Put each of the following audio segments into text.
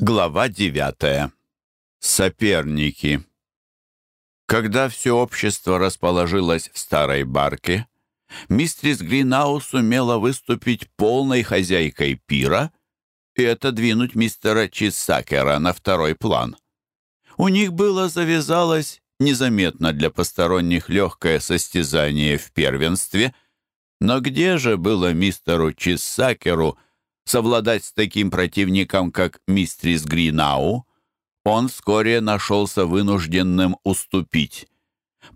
Глава 9. Соперники. Когда все общество расположилось в старой барке, мистрис Гринау сумела выступить полной хозяйкой пира и отодвинуть мистера Чисакера на второй план. У них было завязалось незаметно для посторонних легкое состязание в первенстве, но где же было мистеру Чисакеру совладать с таким противником, как мистрис Гринау, он вскоре нашелся вынужденным уступить.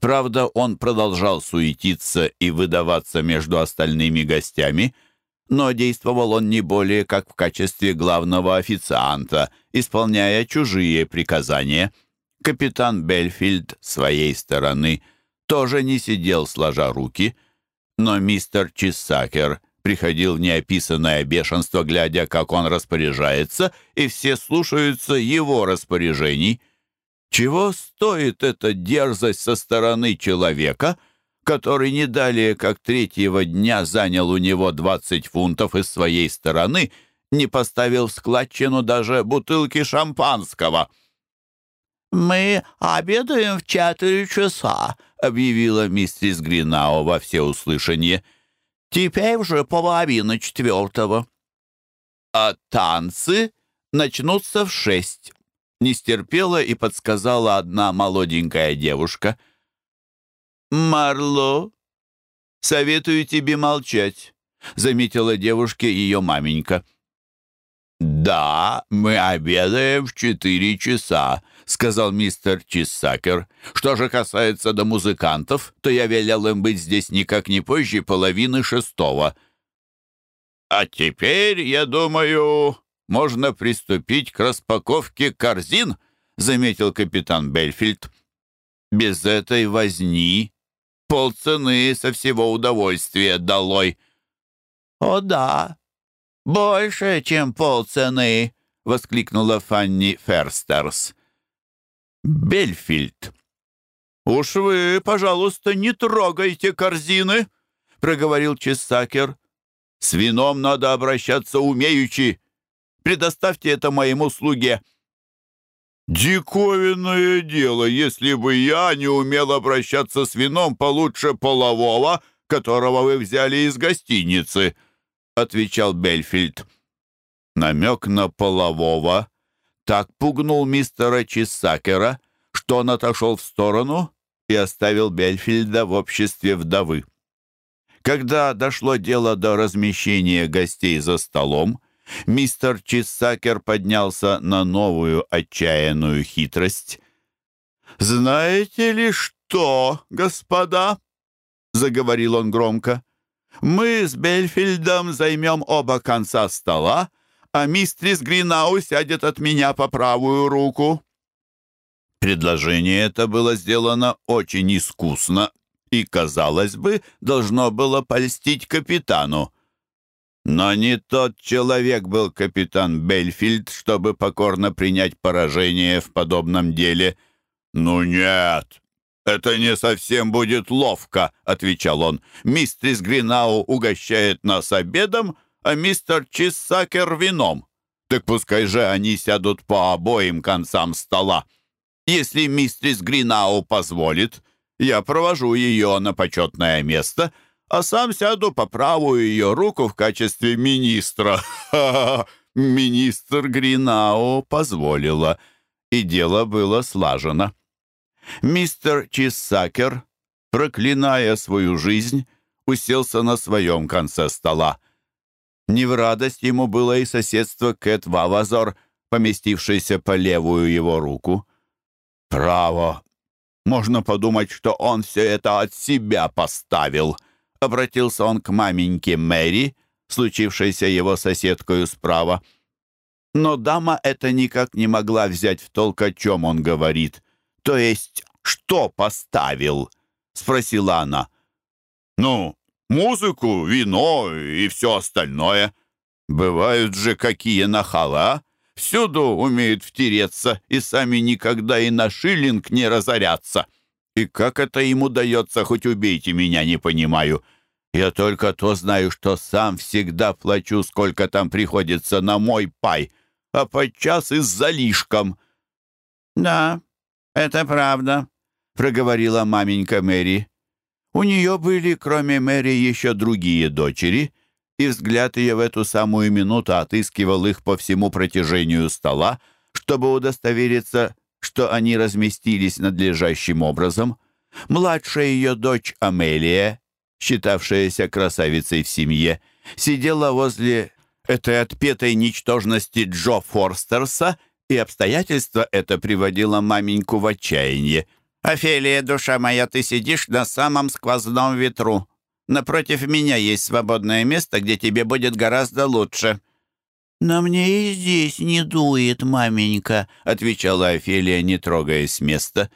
Правда, он продолжал суетиться и выдаваться между остальными гостями, но действовал он не более как в качестве главного официанта, исполняя чужие приказания. Капитан Бельфильд, своей стороны, тоже не сидел сложа руки, но мистер Чисакер приходил неописанное бешенство, глядя, как он распоряжается, и все слушаются его распоряжений. Чего стоит эта дерзость со стороны человека, который не далее, как третьего дня, занял у него 20 фунтов из своей стороны, не поставил в складчину даже бутылки шампанского?» «Мы обедаем в четыре часа», — объявила миссис Гринау во всеуслышание. — Теперь уже половина четвертого. А танцы начнутся в шесть. Не стерпела и подсказала одна молоденькая девушка. «Марло, советую тебе молчать», — заметила девушке ее маменька. «Да, мы обедаем в четыре часа», сказал мистер Чиссакер. «Что же касается до музыкантов, то я велел им быть здесь никак не позже половины шестого». «А теперь, я думаю, можно приступить к распаковке корзин», заметил капитан Бельфильд. «Без этой возни полцены со всего удовольствия долой». «О да, больше, чем полцены», — воскликнула Фанни Ферстерс. Бельфильд. «Уж вы, пожалуйста, не трогайте корзины!» — проговорил Чистакер. «С вином надо обращаться умеючи. Предоставьте это моему слуге». «Диковинное дело, если бы я не умел обращаться с вином получше полового, которого вы взяли из гостиницы», — отвечал Бельфильд. Намек на полового — так пугнул мистера Чисакера, что он отошел в сторону и оставил Бельфильда в обществе вдовы. Когда дошло дело до размещения гостей за столом, мистер Чисакер поднялся на новую отчаянную хитрость. «Знаете ли что, господа?» — заговорил он громко. «Мы с Бельфильдом займем оба конца стола, а мистрис Гринау сядет от меня по правую руку». Предложение это было сделано очень искусно и, казалось бы, должно было польстить капитану. Но не тот человек был капитан Бельфильд, чтобы покорно принять поражение в подобном деле. «Ну нет, это не совсем будет ловко», — отвечал он. «Мистрис Гринау угощает нас обедом», — а мистер Чиссакер вином. Так пускай же они сядут по обоим концам стола. Если мистерис Гринау позволит, я провожу ее на почетное место, а сам сяду по правую ее руку в качестве министра. Министр Гринау позволила, и дело было слажено. Мистер Чиссакер, проклиная свою жизнь, уселся на своем конце стола — не в Неврадость ему было и соседство Кэт Вавазор, поместившейся по левую его руку. «Право! Можно подумать, что он все это от себя поставил!» Обратился он к маменьке Мэри, случившейся его соседкою справа. Но дама это никак не могла взять в толк, о чем он говорит. «То есть, что поставил?» — спросила она. «Ну, музыку, вино и все остальное. Бывают же какие нахала. Всюду умеют втереться и сами никогда и на шиллинг не разорятся. И как это им удается, хоть убейте меня, не понимаю. Я только то знаю, что сам всегда плачу, сколько там приходится на мой пай, а подчас и с залишком». «Да, это правда», — проговорила маменька Мэри. У нее были, кроме Мэри, еще другие дочери, и взгляд ее в эту самую минуту отыскивал их по всему протяжению стола, чтобы удостовериться, что они разместились надлежащим образом. Младшая ее дочь Амелия, считавшаяся красавицей в семье, сидела возле этой отпетой ничтожности Джо Форстерса, и обстоятельство это приводило маменьку в отчаяние — «Офелия, душа моя, ты сидишь на самом сквозном ветру. Напротив меня есть свободное место, где тебе будет гораздо лучше». «На мне и здесь не дует, маменька», — отвечала Офелия, не трогаясь с места.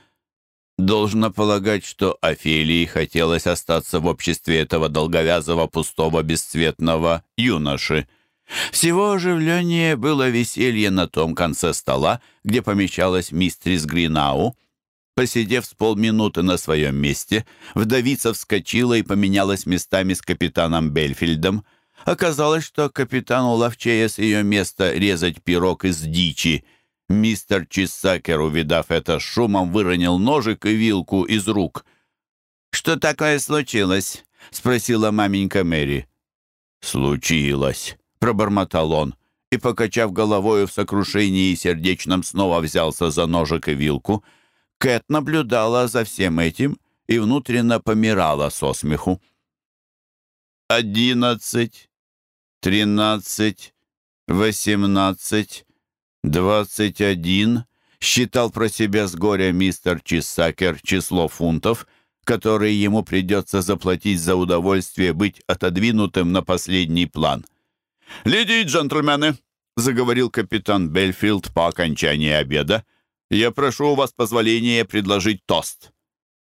Должно полагать, что Офелии хотелось остаться в обществе этого долговязого, пустого, бесцветного юноши. Всего оживленнее было веселье на том конце стола, где помещалась мистрис Гринау, Посидев с полминуты на своем месте, вдовица вскочила и поменялась местами с капитаном Бельфильдом. Оказалось, что капитану Ловчея с ее места резать пирог из дичи. Мистер Чисакер, увидав это, шумом выронил ножик и вилку из рук. «Что такое случилось?» — спросила маменька Мэри. «Случилось», — пробормотал он, и, покачав головою в сокрушении и сердечном, снова взялся за ножик и вилку — Кэт наблюдала за всем этим и внутренно помирала со смеху. «Одиннадцать, тринадцать, восемнадцать, двадцать один», считал про себя с горя мистер Чисакер число фунтов, которые ему придется заплатить за удовольствие быть отодвинутым на последний план. «Леди и джентльмены», — заговорил капитан Бельфилд по окончании обеда, «я прошу у вас позволения предложить тост».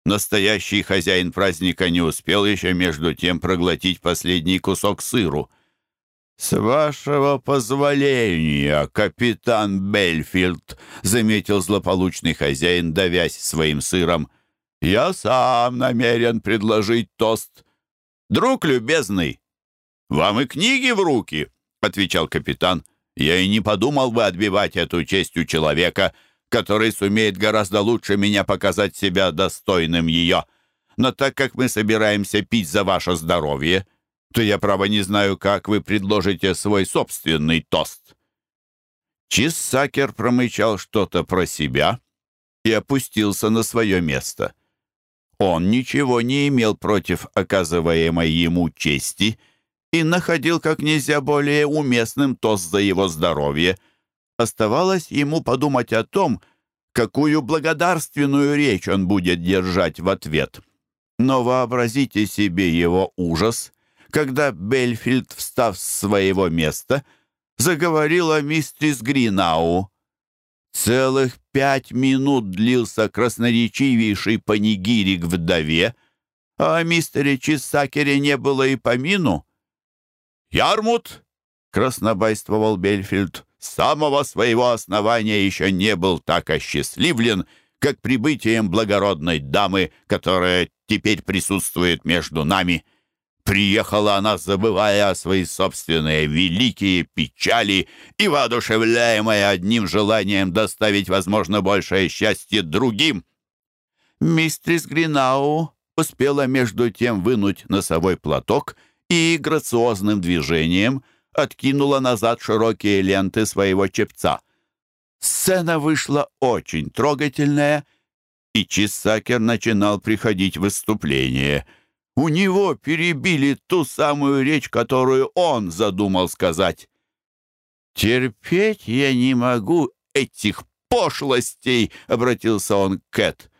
Настоящий хозяин праздника не успел еще между тем проглотить последний кусок сыру. «С вашего позволения, капитан Бельфилд», — заметил злополучный хозяин, давясь своим сыром, — «я сам намерен предложить тост. Друг любезный, вам и книги в руки», — который сумеет гораздо лучше меня показать себя достойным ее. Но так как мы собираемся пить за ваше здоровье, то я, право, не знаю, как вы предложите свой собственный тост». Чиссакер промычал что-то про себя и опустился на свое место. Он ничего не имел против оказываемой ему чести и находил как нельзя более уместным тост за его здоровье — оставалось ему подумать о том, какую благодарственную речь он будет держать в ответ. Но вообразите себе его ужас, когда Бельфильд, встав с своего места, заговорил о миссис Гринау. Целых пять минут длился красноречивейший панигирик вдове, а о мистере Чисакере не было и помину. «Ярмут!» — краснобайствовал Бельфильд самого своего основания еще не был так осчастливлен, как прибытием благородной дамы, которая теперь присутствует между нами. Приехала она, забывая о свои собственные великие печали и воодушевляемая одним желанием доставить, возможно, большее счастье другим. Мистрис Гринау успела между тем вынуть носовой платок и грациозным движением — откинула назад широкие ленты своего чепца. Сцена вышла очень трогательная, и Чисакер начинал приходить в выступление. У него перебили ту самую речь, которую он задумал сказать. «Терпеть я не могу этих пошлостей!» — обратился он к Кэт.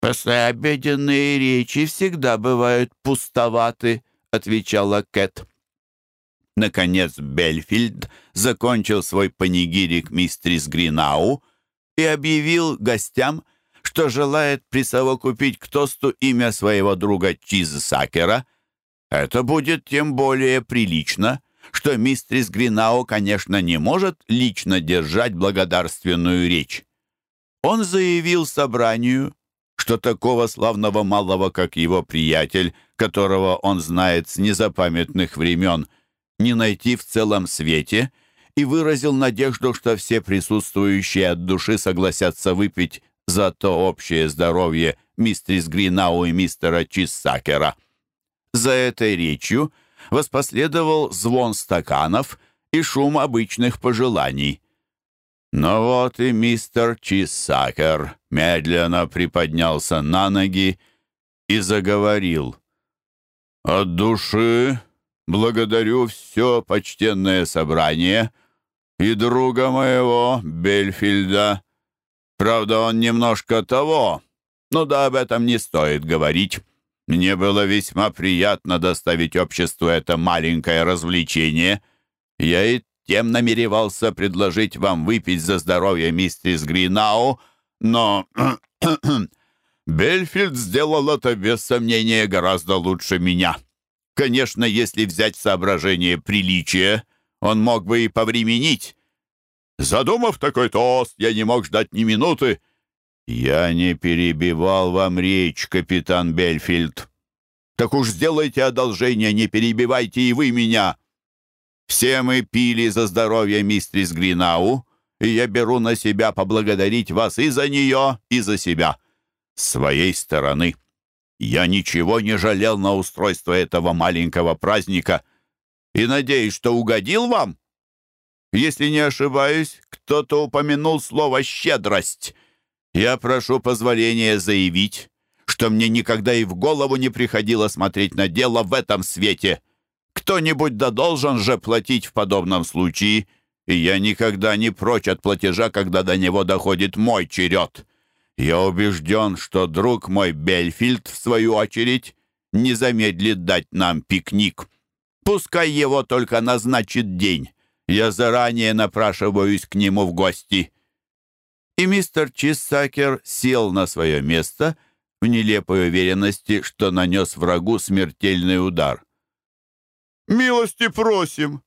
«Послеобеденные речи всегда бывают пустоваты», — отвечала Кэт. Наконец Бельфильд закончил свой панигирик мистрис Гринау и объявил гостям, что желает присовокупить к тосту имя своего друга Чиз Сакера. Это будет тем более прилично, что мистрис Гринау, конечно, не может лично держать благодарственную речь. Он заявил собранию, что такого не найти в целом свете и выразил надежду, что все присутствующие от души согласятся выпить за то общее здоровье мистерис Гринау и мистера Чиссакера. За этой речью воспоследовал звон стаканов и шум обычных пожеланий. Но «Ну вот и мистер Чиссакер медленно приподнялся на ноги и заговорил. «От души благодарю все почтенное собрание и друга моего, Бельфильда. Правда, он немножко того, но да об этом не стоит говорить. Мне было весьма приятно доставить обществу это маленькое развлечение. Я и тем намеревался предложить вам выпить за здоровье миссис Гринау, но... Бельфильд сделал это, без сомнения, гораздо лучше меня». Конечно, если взять в соображение приличия, он мог бы и повременить. Задумав такой тост, я не мог ждать ни минуты. Я не перебивал вам речь, капитан Бельфильд. Так уж сделайте одолжение, не перебивайте и вы меня. Все мы пили за здоровье мистерис Гринау, и я беру Я ничего не жалел на устройство этого маленького праздника и надеюсь, что угодил вам. Если не ошибаюсь, кто-то упомянул слово «щедрость». Я прошу позволения заявить, что мне никогда и в голову не приходило смотреть на дело в этом свете. Кто-нибудь да должен же платить в подобном случае, и я никогда не прочь от платежа, когда до него доходит мой черед». Я убежден, что друг мой Бельфильд, в свою очередь, не замедлит дать нам пикник. Пускай его только назначит день. Я заранее напрашиваюсь к нему в гости». И мистер Чиссакер сел на свое место в нелепой уверенности, что нанес врагу смертельный удар. «Милости просим!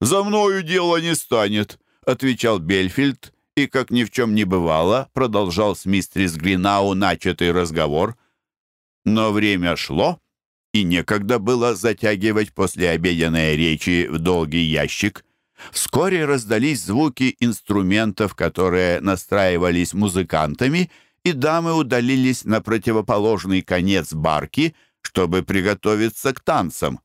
За мною дело не станет», — отвечал Бельфильд, и, как ни в чем не бывало, продолжал с мистерис Гринау начатый разговор. Но время шло, и некогда было затягивать послеобеденные речи в долгий ящик. Вскоре раздались звуки инструментов, которые настраивались музыкантами, и дамы удалились на противоположный конец барки, чтобы приготовиться к танцам.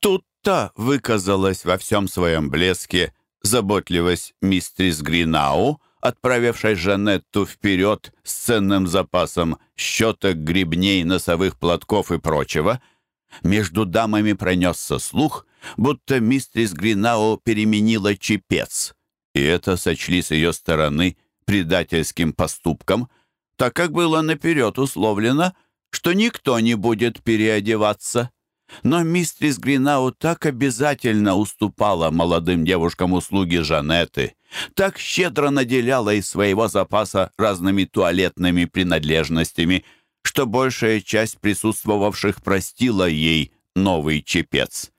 Тут-то выказалась во всем своем блеске заботливость мистрис Гринау, отправившей Жанетту вперед с ценным запасом щеток, гребней, носовых платков и прочего, между дамами пронесся слух, будто мистрис Гринау переменила чепец, и это сочли с ее стороны предательским поступком, так как было наперед условлено, что никто не будет переодеваться. Но мистрис Гринау так обязательно уступала молодым девушкам-услуги Жанетты, так щедро наделяла из своего запаса разными туалетными принадлежностями, что большая часть присутствовавших простила ей новый чепец.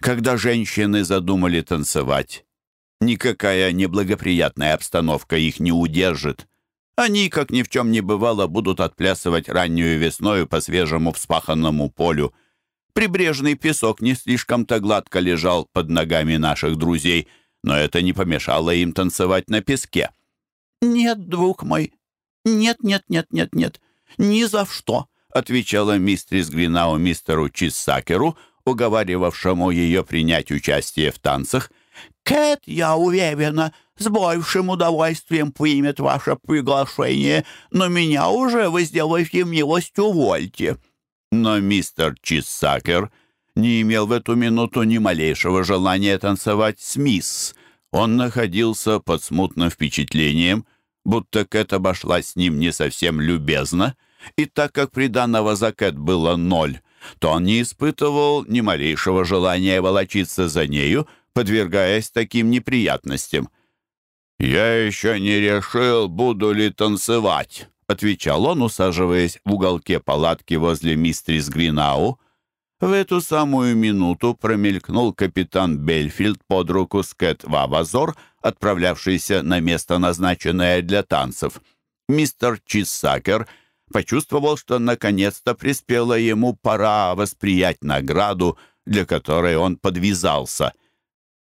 Когда женщины задумали танцевать, никакая неблагоприятная обстановка их не удержит. Они, как ни в чем не бывало, будут отплясывать раннюю весною по свежему вспаханному полю – Прибрежный песок не слишком то гладко лежал под ногами наших друзей, но это не помешало им танцевать на песке. «Нет, друг мой, нет, нет, нет, нет, нет, ни за что», отвечала мистерис Гринау мистеру Чиссакеру, уговаривавшему ее принять участие в танцах. «Кэт, я уверена, с большим удовольствием примет ваше приглашение, но меня уже вы сделаете милость увольте». Но мистер Чиссакер не имел в эту минуту ни малейшего желания танцевать с мисс. Он находился под смутным впечатлением, будто Кэт обошлась с ним не совсем любезно, и так как приданного за Кэт было ноль, то он не испытывал ни малейшего желания волочиться за нею, подвергаясь таким неприятностям. «Я еще не решил, буду ли танцевать», отвечал он, усаживаясь в уголке палатки возле мистрис Гринау. В эту самую минуту промелькнул капитан Бельфилд под руку с Кэт Вавазор, отправлявшийся на место, назначенное для танцев. Мистер Чиссакер почувствовал, что наконец-то приспела ему пора восприять награду, для которой он подвязался.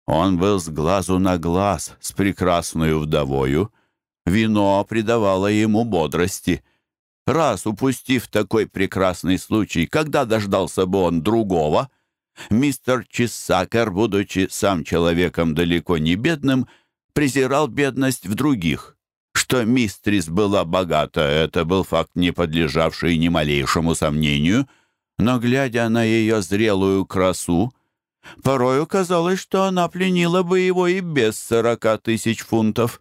Он был с глазу на глаз с прекрасную вдовою — Вино придавало ему бодрости. Раз упустив такой прекрасный случай, когда дождался бы он другого, мистер Чесакер, будучи сам человеком далеко не бедным, презирал бедность в других. Что мистрис была богата, это был факт, не подлежавший ни малейшему сомнению, но, глядя на ее зрелую красу, порою казалось, что она пленила бы его и без сорока тысяч фунтов.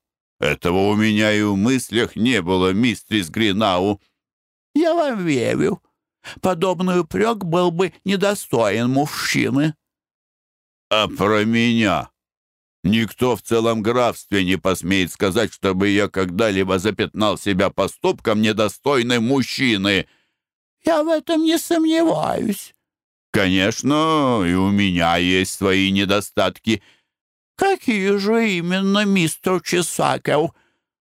«Этого у меня и в мыслях не было, мистрис Гринау». «Я вам верю. Подобный упрек был бы недостоин мужчины». «А про меня? Никто в целом графстве не посмеет сказать, чтобы я когда-либо запятнал себя поступком недостойной мужчины». «Я в этом не сомневаюсь». «Конечно, и у меня есть свои недостатки» какие же именно, мистер Чесакел?»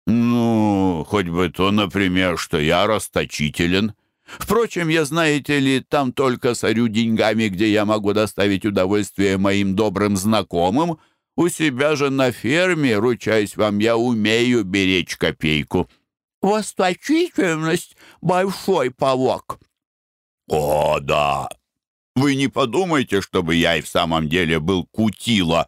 «Ну, хоть бы то, например, что я расточителен. Впрочем, я, знаете ли, там только сорю деньгами, где я могу доставить удовольствие моим добрым знакомым. У себя же на ферме, ручаюсь вам, я умею беречь копейку». «Расточительность — большой повок». «О, да! Вы не подумайте, чтобы я и в самом деле был кутила».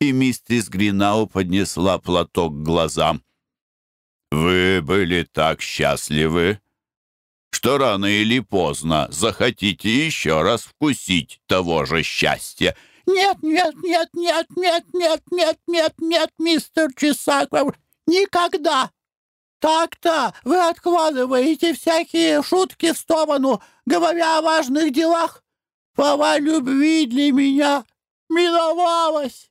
и миссис Гринау поднесла платок к глазам. «Вы были так счастливы, что рано или поздно захотите еще раз вкусить того же счастья». «Нет, нет, нет, нет, нет, нет, нет, нет, нет, мистер Чесаков, никогда!» «Так-то вы откладываете всякие шутки в сторону, говоря о важных делах. Пора любви для меня миновалась.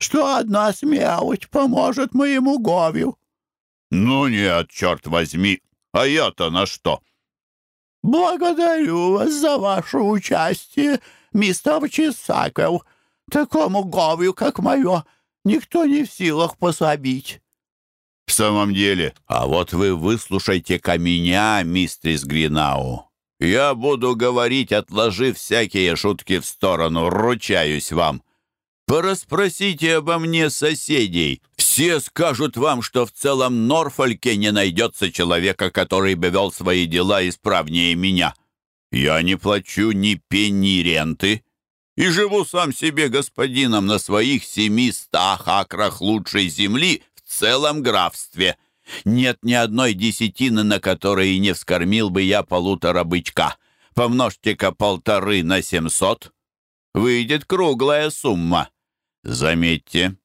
что одна смелость поможет моему Говью». «Ну нет, черт возьми, а я-то на что?» «Благодарю вас за ваше участие, мистер Чесаков. Такому Говью, как мое, никто не в силах пособить». «В самом деле, а вот вы выслушайте-ка меня, мистерис Гринау. Я буду говорить, отложив всякие шутки в сторону, ручаюсь вам». Пораспросите обо мне соседей. Все скажут вам, что в целом Норфольке не найдется человека, который бы вел свои дела исправнее меня. Я не плачу ни пенни ренты и живу сам себе господином на своих семи стах акрах лучшей земли в целом графстве. Нет ни одной десятины, на которой не вскормил бы я полутора бычка. Помножьте-ка полторы на семьсот. Выйдет круглая сумма». Заметьте,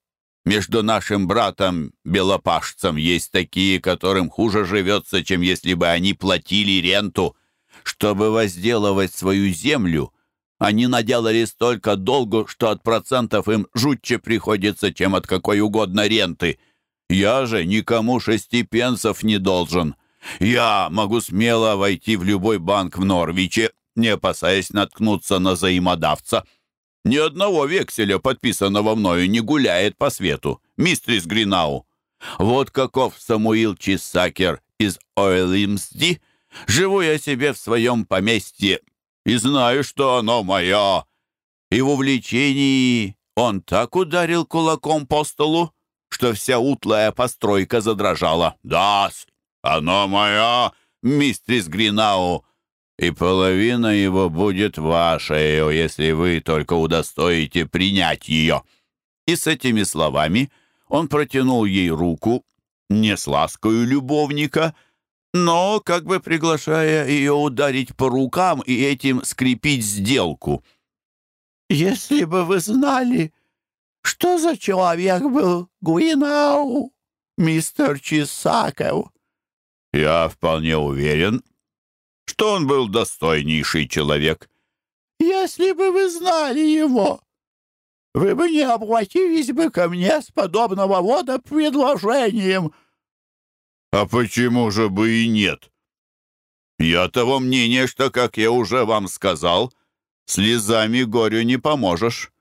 между нашим братом Белопашцем есть такие, которым хуже живется, чем если бы они платили ренту. Чтобы возделывать свою землю, они наделали столько долгу, что от процентов им жутче приходится, чем от какой угодно ренты. Я же никому шести пенсов не должен. Я могу смело войти в любой банк в Норвиче, не опасаясь наткнуться на взаимодавца». Ни одного векселя, подписанного мною, не гуляет по свету. Мистрис Гринау. Вот каков Самуил Чисакер из Ойлимсди. Живу я себе в своем поместье и знаю, что оно мое. И в увлечении он так ударил кулаком по столу, что вся утлая постройка задрожала. да оно мое, мистрис Гринау!» и половина его будет вашей, если вы только удостоите принять ее». И с этими словами он протянул ей руку, не с ласкою любовника, но как бы приглашая ее ударить по рукам и этим скрепить сделку. «Если бы вы знали, что за человек был Гуинау, мистер Чисаков!» «Я вполне уверен, что он был достойнейший человек. «Если бы вы знали его, вы бы не обратились бы ко мне с подобного рода предложением». «А почему же бы и нет? Я того мнения, что, как я уже вам сказал, слезами горю не поможешь,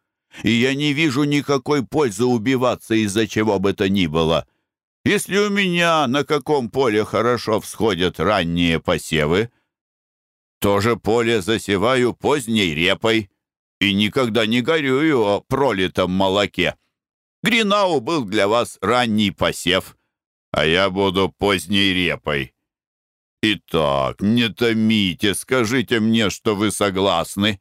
и я не вижу никакой пользы убиваться из-за чего бы то ни было». Если у меня на каком поле хорошо всходят ранние посевы, тоже поле засеваю поздней репой и никогда не горюю о пролитом молоке. Гринау был для вас ранний посев, а я буду поздней репой. Итак, не томите, скажите мне, что вы согласны.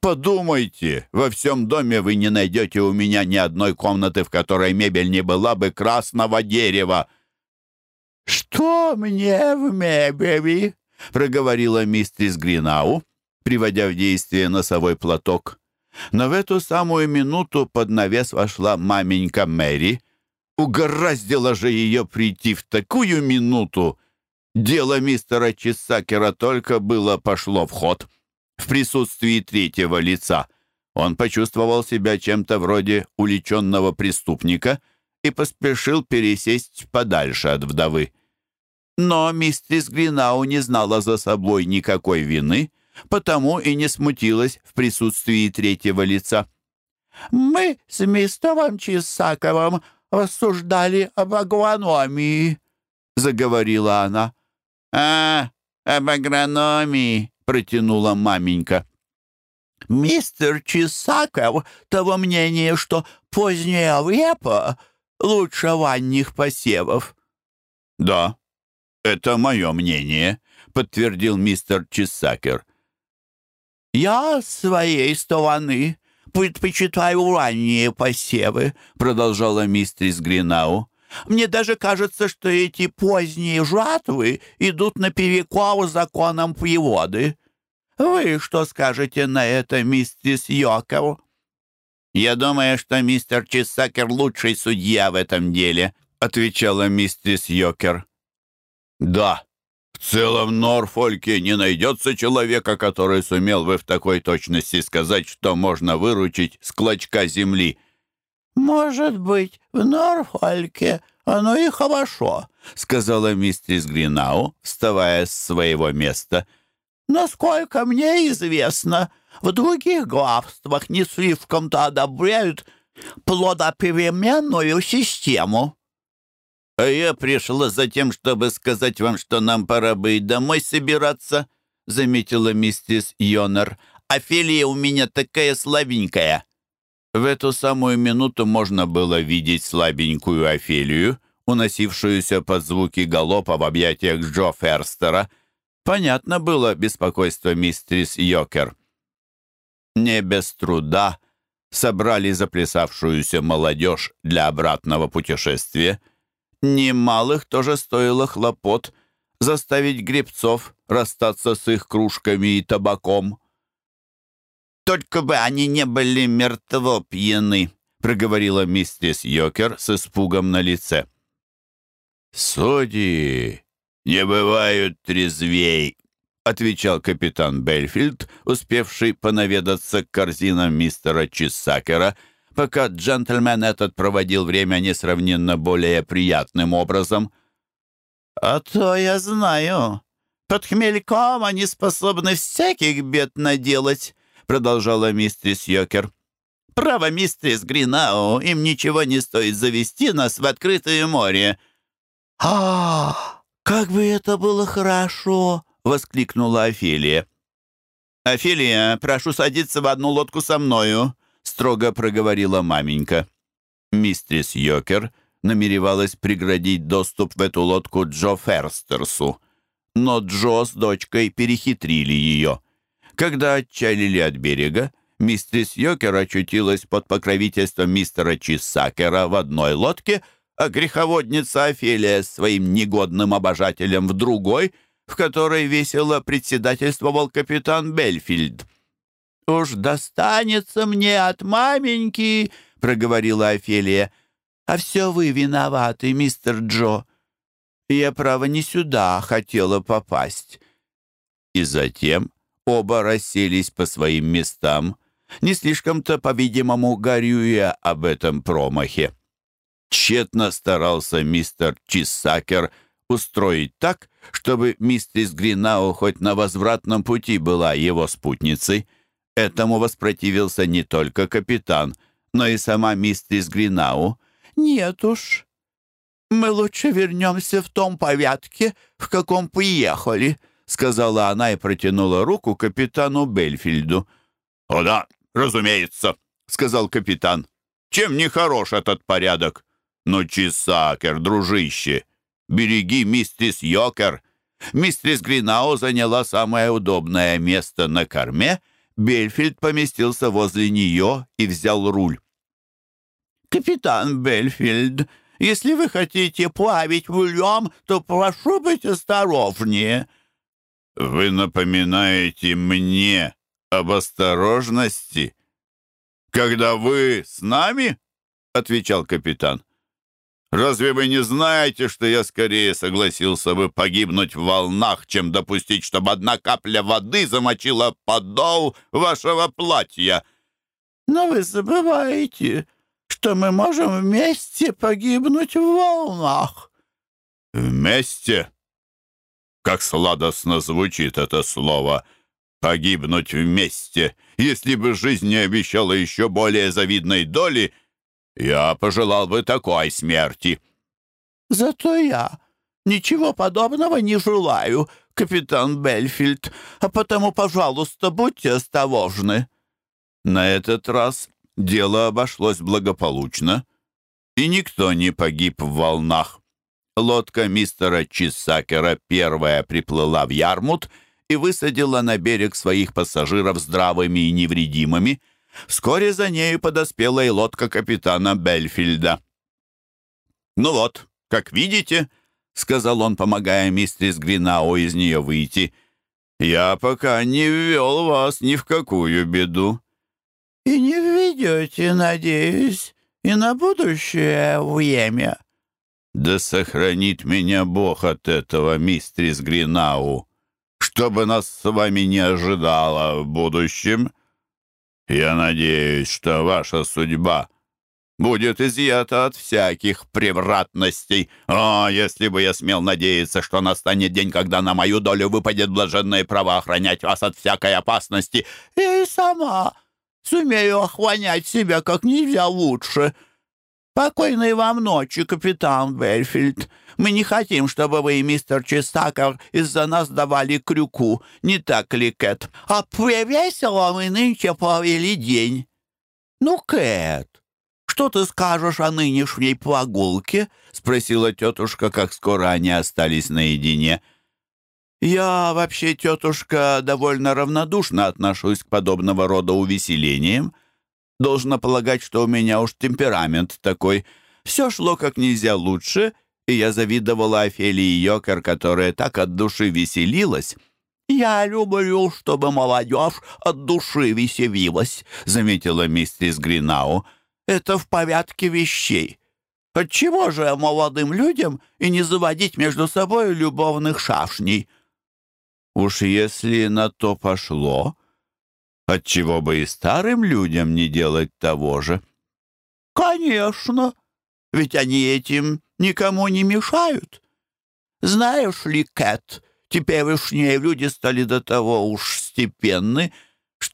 Подумайте, во всем доме вы не найдете у меня ни одной комнаты, в которой мебель не была бы красного дерева. «Что мне в мебели?» проговорила мистерис Гринау, приводя в действие носовой платок. Но в эту самую минуту под навес вошла маменька Мэри. Угораздило же ее прийти в такую минуту! Дело мистера Чесакера только было пошло в ход. В присутствии третьего лица он почувствовал себя чем-то вроде уличенного преступника и поспешил пересесть подальше от вдовы. Но миссис Гринау не знала за собой никакой вины, потому и не смутилась в присутствии третьего лица. «Мы с мистером Чесаковым рассуждали об агрономии», — заговорила она. «А, об агрономии», — протянула маменька. «Мистер Чесаков того мнения, что поздняя репа лучше ранних посевов». «Да», «Это мое мнение», — подтвердил мистер Чиссакер. «Я своей стороны предпочитаю ранние посевы», — продолжала мистерис Гринау. «Мне даже кажется, что эти поздние жатвы идут наперекор законам приводы. Вы что скажете на это, мистерис Йокер?» «Я думаю, что мистер Чиссакер лучший судья в этом деле», — отвечала мистерис Йокер. «Да, в целом Норфольке не найдется человека, который сумел бы в такой точности сказать, что можно выручить с клочка земли». «Может быть, в Норфольке оно и хорошо», — сказала А я пришла за тем, чтобы сказать вам, что нам пора домой собираться, заметила миссис Йонер. у меня такая слабенькая. В в эту самую минуту можно было видеть слабенькую уносившуюся под звуки галопа объятиях Джо Ферстера. Понятно было беспокойство мистерис Йокер. Не без труда собрали заплясавшуюся молодежь для обратного путешествия — немалых тоже стоило хлопот заставить гребцов расстаться с их кружками и табаком. «Только бы они не были мертво пьяны», — проговорила миссис Йокер с испугом на лице. «Судьи не бывают трезвей», — отвечал капитан Бельфильд, успевший понаведаться к корзинам мистера Чисакера — пока джентльмен этот проводил время несравненно более приятным образом. «А то я знаю. Под хмельком они способны всяких бед наделать», продолжала мистрис Йокер. «Право, мистрис Гринау, им ничего не стоит завести нас в открытое море». «А, как бы это было хорошо!» — воскликнула Офелия. «Офелия, прошу садиться в одну лодку со мною», строго проговорила маменька. Мистрис Йокер намеревалась преградить доступ в эту лодку Джо Ферстерсу. Но Джо с дочкой перехитрили ее. Когда отчалили от берега, мистрис Йокер очутилась под покровительством мистера Чисакера в одной лодке, а греховодница Офелия с своим негодным обожателем в другой, в которой весело председательствовал капитан Бельфильд уж достанется мне от маменьки», — проговорила Офелия. «А все вы виноваты, мистер Джо. Я, право, не сюда хотела попасть». И затем оба расселись по своим местам, не слишком-то, по-видимому, горюя об этом промахе. Тщетно старался мистер Чисакер устроить так, чтобы мистерис Гринау хоть на возвратном пути была его спутницей — Этому воспротивился не только капитан, но и сама мистерис Гринау. «Нет уж, мы лучше вернемся в том порядке, в каком приехали», сказала она и протянула руку капитану Бельфильду. «О да, разумеется», — сказал капитан. «Чем не хорош этот порядок? Но ну, чесакер, дружище, береги мистерис Йокер». Мистерис Гринау заняла самое удобное место на корме — Бельфильд поместился возле нее и взял руль. «Капитан Бельфильд, если вы хотите плавить в мульем, то прошу быть осторожнее». «Вы напоминаете мне об осторожности, когда вы с нами?» — отвечал капитан. «Разве вы не знаете, что я скорее согласился бы погибнуть в волнах, чем допустить, чтобы одна капля воды замочила подол вашего платья?» «Но вы забываете, что мы можем вместе погибнуть в волнах». «Вместе?» Как сладостно звучит это слово «погибнуть вместе». Если бы жизнь не обещала еще более завидной доли, я пожелал бы такой смерти. Зато я ничего подобного не желаю, капитан Бельфильд, Вскоре за нею подоспела и лодка капитана Бельфильда. «Ну вот, как видите», — сказал он, помогая мистерис Гринау из нее выйти, — «я пока не ввел вас ни в какую беду». «И не введете, надеюсь, и на будущее время». «Да сохранит меня Бог от этого, мистерис Гринау, чтобы нас с вами не ожидало в будущем». Я надеюсь, что ваша судьба будет изъята от всяких превратностей. О, если бы я смел надеяться, что настанет день, когда на мою долю выпадет блаженное право охранять вас от всякой опасности, я и сама сумею охванять себя как нельзя лучше». «Покойной вам ночи, капитан Бельфильд. Мы не хотим, чтобы вы и мистер Чистакер из-за нас давали крюку. Не так ли, Кэт? А весело мы нынче провели день». «Ну, Кэт, что ты скажешь о нынешней прогулке?» — спросила тетушка, как скоро они остались наедине. «Я вообще, тетушка, довольно равнодушно отношусь к подобного рода увеселениям. Должно полагать, что у меня уж темперамент такой. отчего бы и старым людям не делать того же. «Конечно, ведь они этим никому не мешают. Знаешь ли, Кэт, теперешние люди стали до того уж степенны, —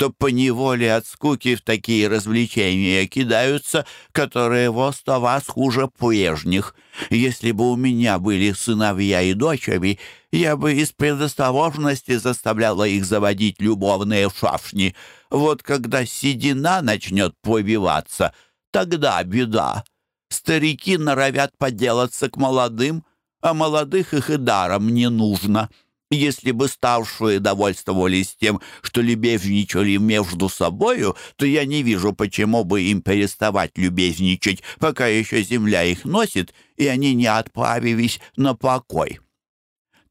что поневоле от скуки в такие развлечения кидаются, которые воста вас хуже прежних. Если бы у меня были сыновья и дочери, я бы из предосторожности заставляла их заводить любовные шашни. Вот когда седина начнет пробиваться, тогда беда. Старики норовят подделаться к молодым, а молодых их и даром не нужно». Если бы ставшие довольствовались тем, что любезничали между собою, то я не вижу, почему бы им переставать любезничать, пока еще земля их носит, и они не отправились на покой.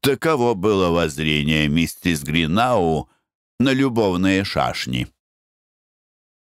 Таково было воззрение миссис Гринау на любовные шашни.